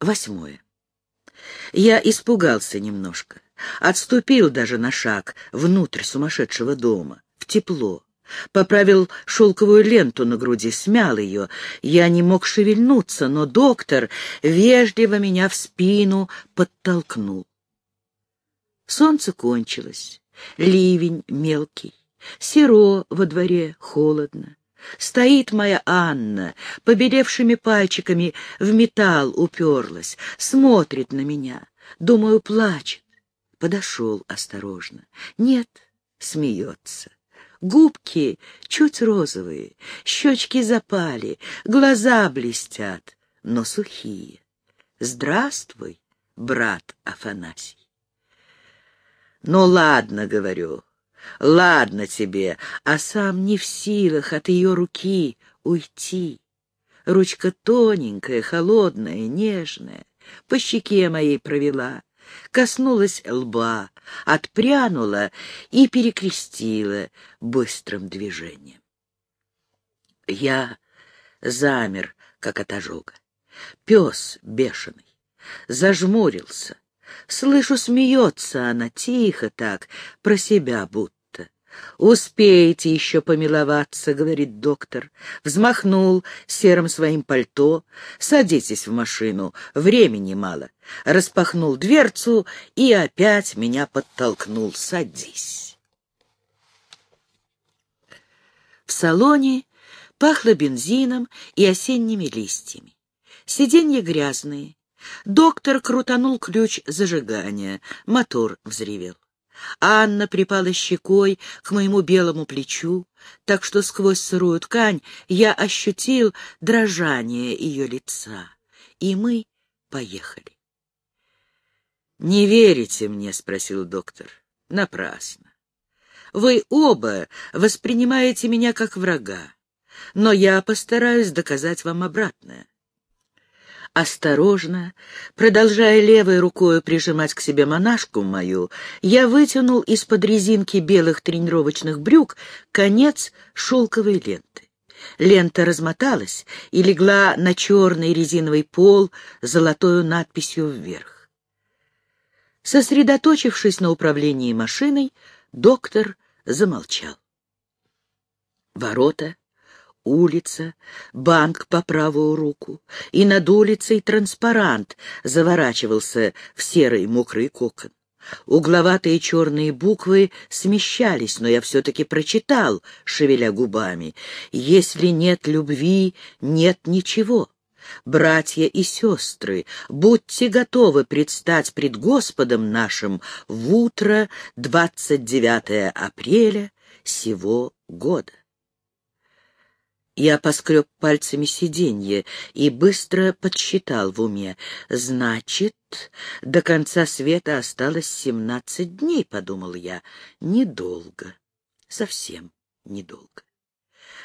Восьмое. Я испугался немножко, отступил даже на шаг внутрь сумасшедшего дома, в тепло. Поправил шелковую ленту на груди, смял ее. Я не мог шевельнуться, но доктор вежливо меня в спину подтолкнул. Солнце кончилось, ливень мелкий, серо во дворе холодно. Стоит моя Анна, побелевшими пальчиками в металл уперлась, смотрит на меня, думаю, плачет. Подошел осторожно. Нет, смеется. Губки чуть розовые, щечки запали, глаза блестят, но сухие. Здравствуй, брат Афанасий. Ну ладно, говорю, ладно тебе, а сам не в силах от ее руки уйти. Ручка тоненькая, холодная, нежная, по щеке моей провела, коснулась лба, отпрянула и перекрестила быстрым движением. Я замер, как от ожога. Пес бешеный, зажмурился. Слышу, смеется она тихо так, про себя будто. «Успеете еще помиловаться», — говорит доктор. Взмахнул серым своим пальто. «Садитесь в машину, времени мало». Распахнул дверцу и опять меня подтолкнул. «Садись». В салоне пахло бензином и осенними листьями. Сиденья грязные. Доктор крутанул ключ зажигания. Мотор взревел. Анна припала щекой к моему белому плечу, так что сквозь сырую ткань я ощутил дрожание ее лица. И мы поехали. «Не верите мне?» — спросил доктор. «Напрасно. Вы оба воспринимаете меня как врага, но я постараюсь доказать вам обратное. Осторожно, продолжая левой рукой прижимать к себе монашку мою, я вытянул из-под резинки белых тренировочных брюк конец шелковой ленты. Лента размоталась и легла на черный резиновый пол золотою надписью вверх. Сосредоточившись на управлении машиной, доктор замолчал. Ворота улица, банк по правую руку, и над улицей транспарант заворачивался в серый мокрый кокон. Угловатые черные буквы смещались, но я все-таки прочитал, шевеля губами. «Если нет любви, нет ничего». Братья и сестры, будьте готовы предстать пред Господом нашим в утро 29 апреля сего года. Я поскреб пальцами сиденье и быстро подсчитал в уме. Значит, до конца света осталось семнадцать дней, — подумал я. Недолго, совсем недолго.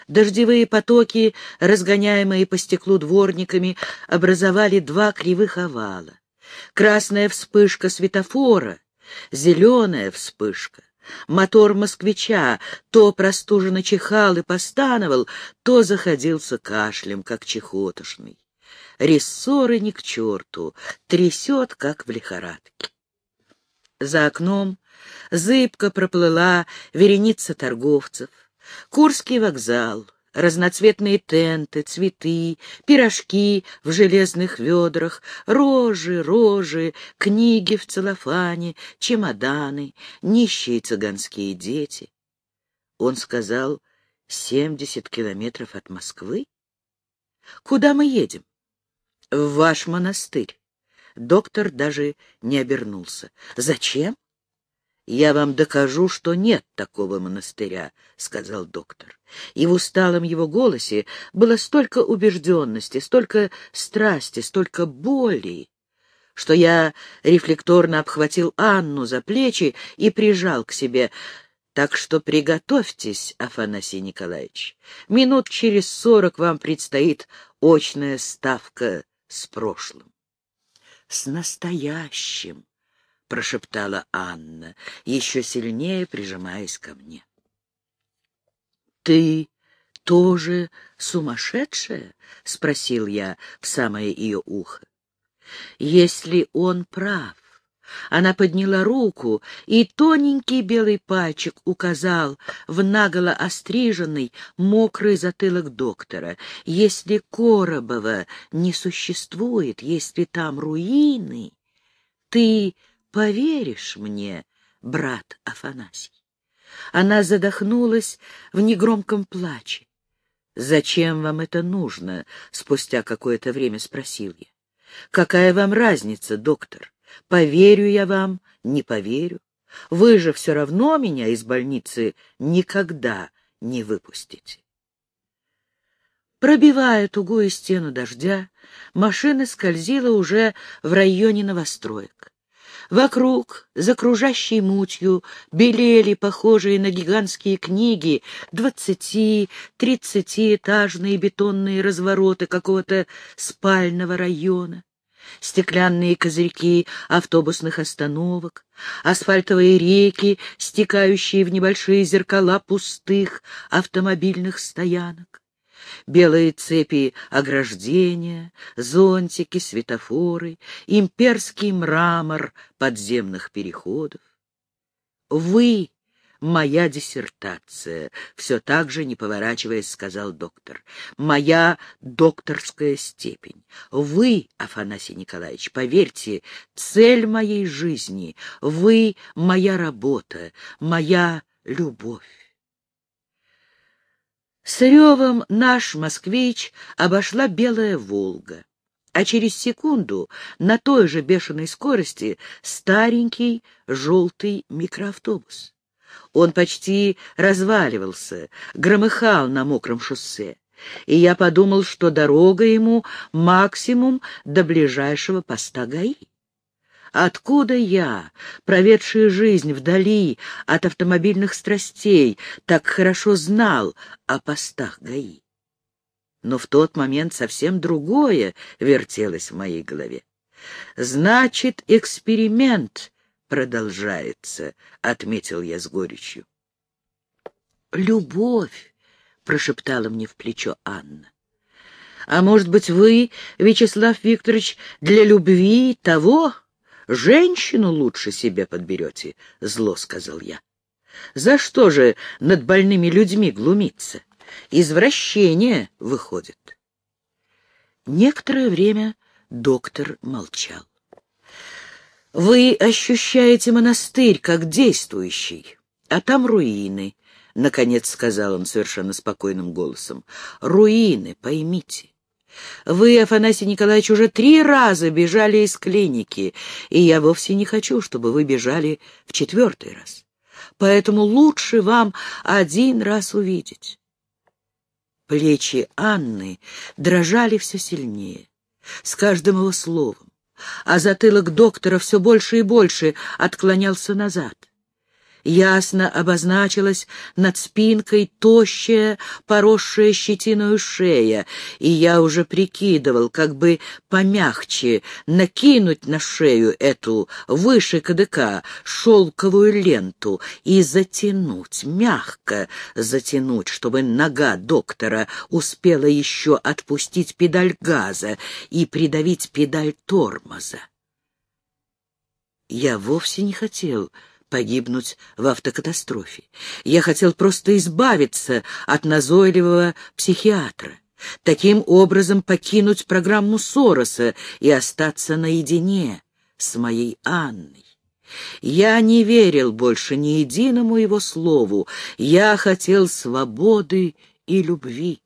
Дождевые потоки, разгоняемые по стеклу дворниками, образовали два кривых овала. Красная вспышка светофора, зеленая вспышка. Мотор москвича то простуженно чихал и постановал, то заходился кашлем, как чехотошный. Рессоры ни к черту, трясет, как в лихорадке. За окном зыбко проплыла вереница торговцев. Курский вокзал, разноцветные тенты, цветы, пирожки в железных ведрах, рожи, рожи, книги в целлофане, чемоданы, нищие цыганские дети. Он сказал, семьдесят километров от Москвы? Куда мы едем? В ваш монастырь. Доктор даже не обернулся. Зачем? «Я вам докажу, что нет такого монастыря», — сказал доктор. И в усталом его голосе было столько убежденности, столько страсти, столько боли, что я рефлекторно обхватил Анну за плечи и прижал к себе. Так что приготовьтесь, Афанасий Николаевич. Минут через сорок вам предстоит очная ставка с прошлым. С настоящим, — прошептала Анна, еще сильнее прижимаясь ко мне. «Ты тоже сумасшедшая?» — спросил я в самое ее ухо. Если он прав, она подняла руку, и тоненький белый пальчик указал в наголо остриженный, мокрый затылок доктора. Если Коробова не существует, если там руины, ты поверишь мне, брат Афанасий? Она задохнулась в негромком плаче. «Зачем вам это нужно?» — спустя какое-то время спросил я. «Какая вам разница, доктор? Поверю я вам, не поверю. Вы же все равно меня из больницы никогда не выпустите. Пробивая тугую стену дождя, машина скользила уже в районе новостроек. Вокруг, за кружащей мутью, белели похожие на гигантские книги двадцати, тридцатиэтажные бетонные развороты какого-то спального района стеклянные козырьки автобусных остановок, асфальтовые реки, стекающие в небольшие зеркала пустых автомобильных стоянок, белые цепи ограждения, зонтики, светофоры, имперский мрамор подземных переходов. Вы моя диссертация, все так же, не поворачиваясь, сказал доктор. Моя докторская степень. Вы, Афанасий Николаевич, поверьте, цель моей жизни. Вы — моя работа, моя любовь. С ревом наш москвич обошла белая «Волга», а через секунду на той же бешеной скорости старенький желтый микроавтобус. Он почти разваливался, громыхал на мокром шоссе, и я подумал, что дорога ему максимум до ближайшего поста ГАИ. Откуда я, проведший жизнь вдали от автомобильных страстей, так хорошо знал о постах ГАИ? Но в тот момент совсем другое вертелось в моей голове. Значит, эксперимент продолжается, — отметил я с горечью. «Любовь!» — прошептала мне в плечо Анна. «А может быть, вы, Вячеслав Викторович, для любви того женщину лучше себе подберете?» — зло сказал я. «За что же над больными людьми глумиться? Извращение выходит». Некоторое время доктор молчал. Вы ощущаете монастырь как действующий, а там руины, — наконец сказал он совершенно спокойным голосом. Руины, поймите. Вы, Афанасий Николаевич, уже три раза бежали из клиники, и я вовсе не хочу, чтобы вы бежали в четвертый раз. Поэтому лучше вам один раз увидеть. Плечи Анны дрожали все сильнее, с каждым его словом а затылок доктора все больше и больше отклонялся назад. Ясно обозначилась над спинкой тощая, поросшая щетиной шея, и я уже прикидывал, как бы помягче накинуть на шею эту выше кадыка шелковую ленту и затянуть, мягко затянуть, чтобы нога доктора успела еще отпустить педаль газа и придавить педаль тормоза. Я вовсе не хотел погибнуть в автокатастрофе. Я хотел просто избавиться от назойливого психиатра, таким образом покинуть программу Сороса и остаться наедине с моей Анной. Я не верил больше ни единому его слову, я хотел свободы и любви.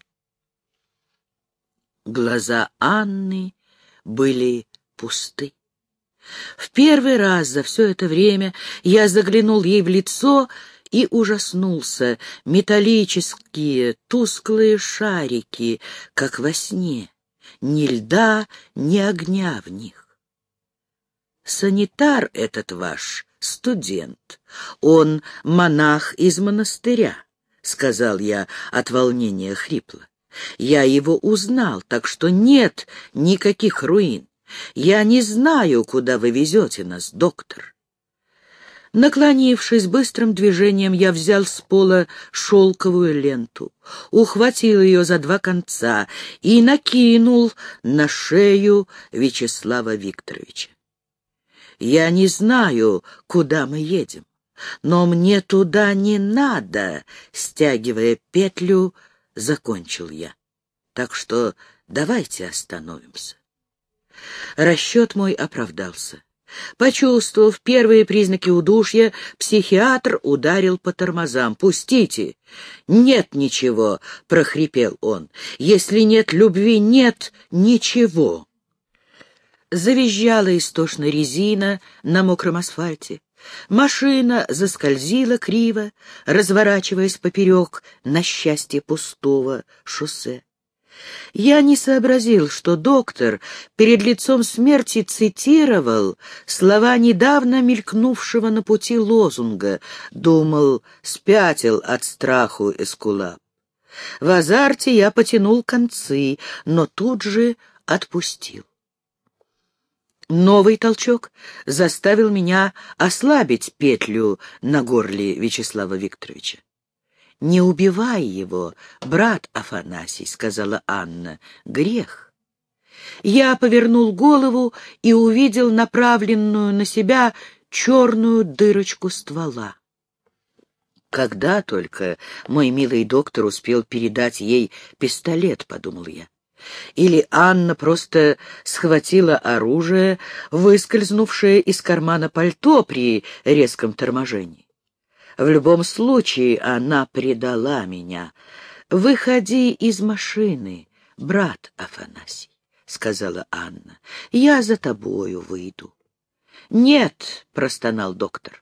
Глаза Анны были пусты. В первый раз за все это время я заглянул ей в лицо и ужаснулся. Металлические, тусклые шарики, как во сне. Ни льда, ни огня в них. Санитар этот ваш, студент. Он монах из монастыря, — сказал я от волнения хрипло. Я его узнал, так что нет никаких руин. Я не знаю, куда вы везете нас, доктор. Наклонившись быстрым движением, я взял с пола шелковую ленту, ухватил ее за два конца и накинул на шею Вячеслава Викторовича. «Я не знаю, куда мы едем, но мне туда не надо», — стягивая петлю, закончил я. «Так что давайте остановимся». Расчет мой оправдался. Почувствовав первые признаки удушья, психиатр ударил по тормозам. «Пустите!» «Нет ничего!» — прохрипел он. «Если нет любви, нет ничего!» Завизжала истошно резина на мокром асфальте. Машина заскользила криво, разворачиваясь поперек на счастье пустого шоссе. Я не сообразил, что доктор перед лицом смерти цитировал слова недавно мелькнувшего на пути лозунга, думал, спятил от страху Эскулап. В азарте я потянул концы, но тут же отпустил. Новый толчок заставил меня ослабить петлю на горле Вячеслава Викторовича. «Не убивай его, брат Афанасий», — сказала Анна. «Грех». Я повернул голову и увидел направленную на себя черную дырочку ствола. Когда только мой милый доктор успел передать ей пистолет, — подумал я. Или Анна просто схватила оружие, выскользнувшее из кармана пальто при резком торможении. В любом случае она предала меня. «Выходи из машины, брат Афанасий», — сказала Анна. «Я за тобою выйду». «Нет», — простонал доктор.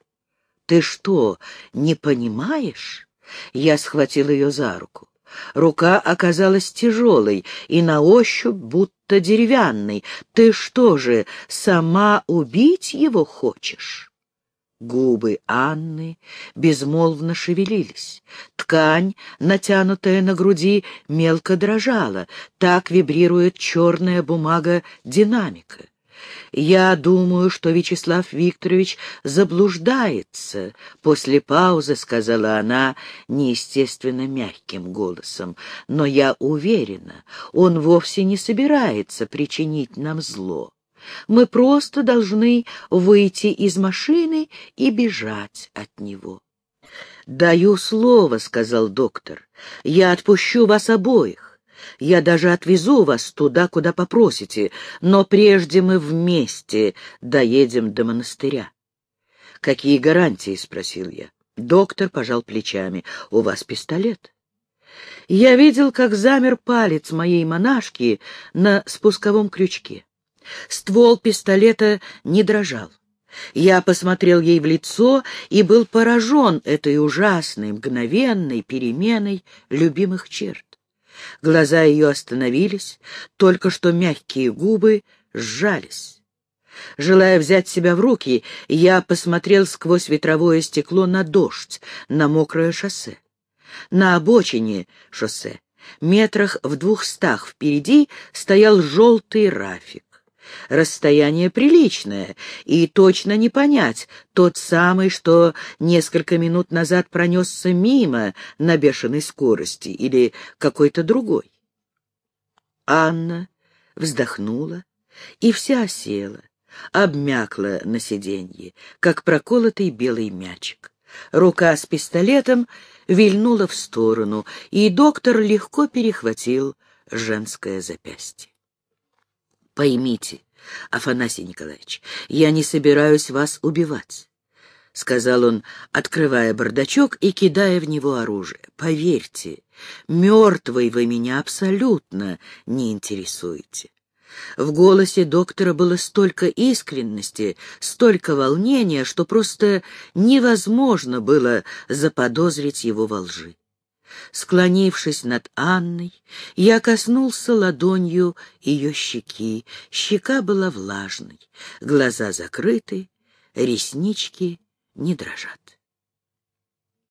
«Ты что, не понимаешь?» Я схватил ее за руку. Рука оказалась тяжелой и на ощупь будто деревянной. «Ты что же, сама убить его хочешь?» Губы Анны безмолвно шевелились. Ткань, натянутая на груди, мелко дрожала. Так вибрирует черная бумага динамика. «Я думаю, что Вячеслав Викторович заблуждается», — после паузы сказала она неестественно мягким голосом. «Но я уверена, он вовсе не собирается причинить нам зло. Мы просто должны выйти из машины и бежать от него. «Даю слово», — сказал доктор, — «я отпущу вас обоих. Я даже отвезу вас туда, куда попросите, но прежде мы вместе доедем до монастыря». «Какие гарантии?» — спросил я. Доктор пожал плечами. «У вас пистолет?» Я видел, как замер палец моей монашки на спусковом крючке. Ствол пистолета не дрожал. Я посмотрел ей в лицо и был поражен этой ужасной, мгновенной переменой любимых черт. Глаза ее остановились, только что мягкие губы сжались. Желая взять себя в руки, я посмотрел сквозь ветровое стекло на дождь, на мокрое шоссе. На обочине шоссе, метрах в двухстах впереди, стоял желтый рафик. Расстояние приличное, и точно не понять, тот самый, что несколько минут назад пронесся мимо на бешеной скорости, или какой-то другой. Анна вздохнула и вся села, обмякла на сиденье, как проколотый белый мячик. Рука с пистолетом вильнула в сторону, и доктор легко перехватил женское запястье. Поймите, Афанасий Николаевич, я не собираюсь вас убивать, — сказал он, открывая бардачок и кидая в него оружие. Поверьте, мертвый вы меня абсолютно не интересуете. В голосе доктора было столько искренности, столько волнения, что просто невозможно было заподозрить его во лжи. Склонившись над Анной, я коснулся ладонью ее щеки. Щека была влажной, глаза закрыты, реснички не дрожат.